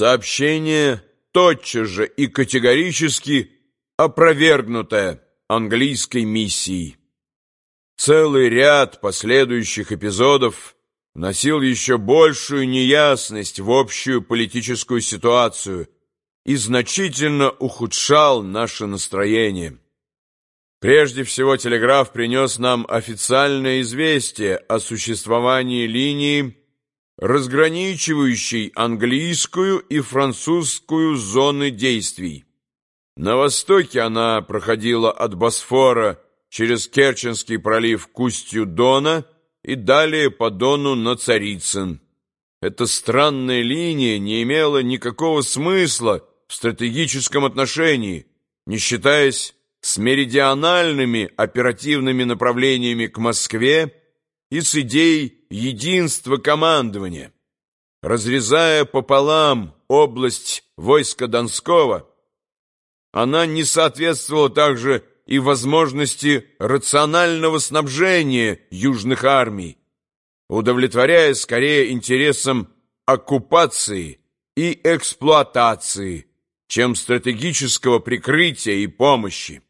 Сообщение тотчас же и категорически опровергнутое английской миссией. Целый ряд последующих эпизодов вносил еще большую неясность в общую политическую ситуацию и значительно ухудшал наше настроение. Прежде всего, телеграф принес нам официальное известие о существовании линии, разграничивающей английскую и французскую зоны действий. На востоке она проходила от Босфора через Керченский пролив к устью Дона и далее по Дону на Царицын. Эта странная линия не имела никакого смысла в стратегическом отношении, не считаясь с меридиональными оперативными направлениями к Москве и с идеей единства командования. Разрезая пополам область войска Донского, она не соответствовала также и возможности рационального снабжения южных армий, удовлетворяя скорее интересам оккупации и эксплуатации, чем стратегического прикрытия и помощи.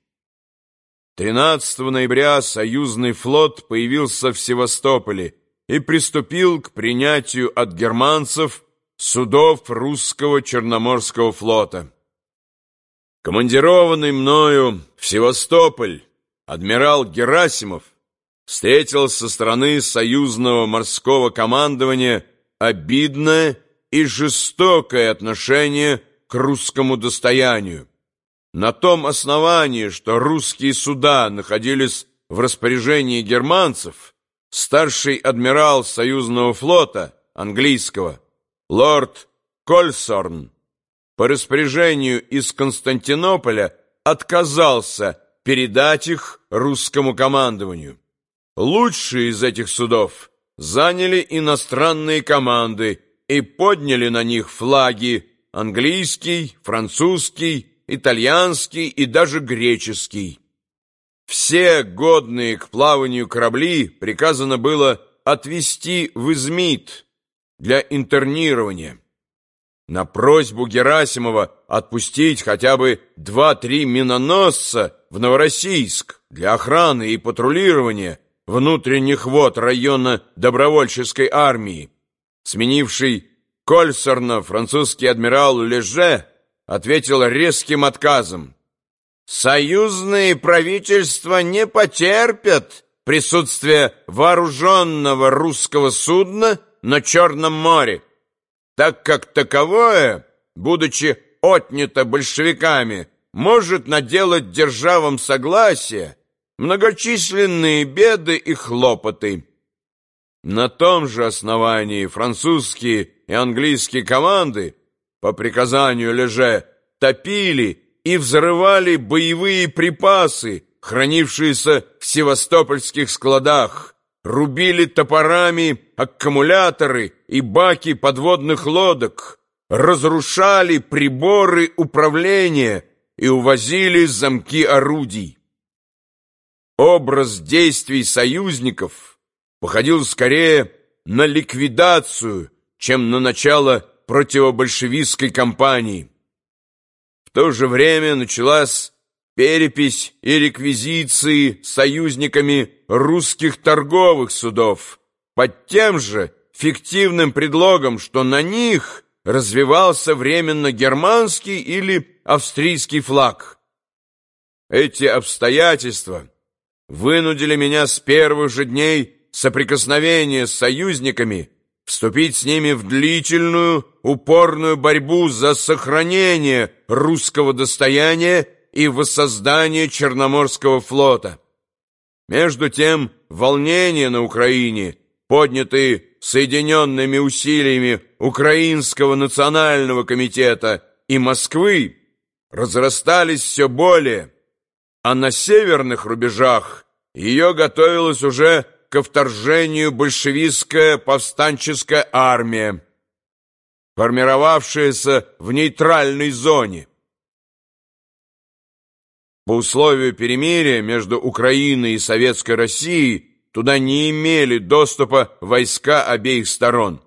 13 ноября союзный флот появился в Севастополе и приступил к принятию от германцев судов русского Черноморского флота. Командированный мною в Севастополь адмирал Герасимов встретил со стороны союзного морского командования обидное и жестокое отношение к русскому достоянию. На том основании, что русские суда находились в распоряжении германцев, старший адмирал союзного флота английского, лорд Кольсорн, по распоряжению из Константинополя отказался передать их русскому командованию. Лучшие из этих судов заняли иностранные команды и подняли на них флаги английский, французский, итальянский и даже греческий. Все годные к плаванию корабли приказано было отвезти в Измит для интернирования. На просьбу Герасимова отпустить хотя бы два-три миноносца в Новороссийск для охраны и патрулирования внутренних вод района добровольческой армии, сменивший Кольсорна французский адмирал Леже ответил резким отказом. «Союзные правительства не потерпят присутствие вооруженного русского судна на Черном море так как таковое, будучи отнято большевиками, может наделать державам согласия многочисленные беды и хлопоты. На том же основании французские и английские команды по приказанию Леже топили и взрывали боевые припасы, хранившиеся в севастопольских складах, рубили топорами аккумуляторы и баки подводных лодок, разрушали приборы управления и увозили замки орудий. Образ действий союзников походил скорее на ликвидацию, чем на начало противобольшевистской кампании. То же время началась перепись и реквизиции союзниками русских торговых судов под тем же фиктивным предлогом, что на них развивался временно германский или австрийский флаг. Эти обстоятельства вынудили меня с первых же дней соприкосновения с союзниками вступить с ними в длительную, упорную борьбу за сохранение русского достояния и воссоздание Черноморского флота. Между тем, волнения на Украине, поднятые соединенными усилиями Украинского национального комитета и Москвы, разрастались все более, а на северных рубежах ее готовилась уже ко вторжению большевистская повстанческая армия, формировавшаяся в нейтральной зоне. По условию перемирия между Украиной и Советской Россией туда не имели доступа войска обеих сторон.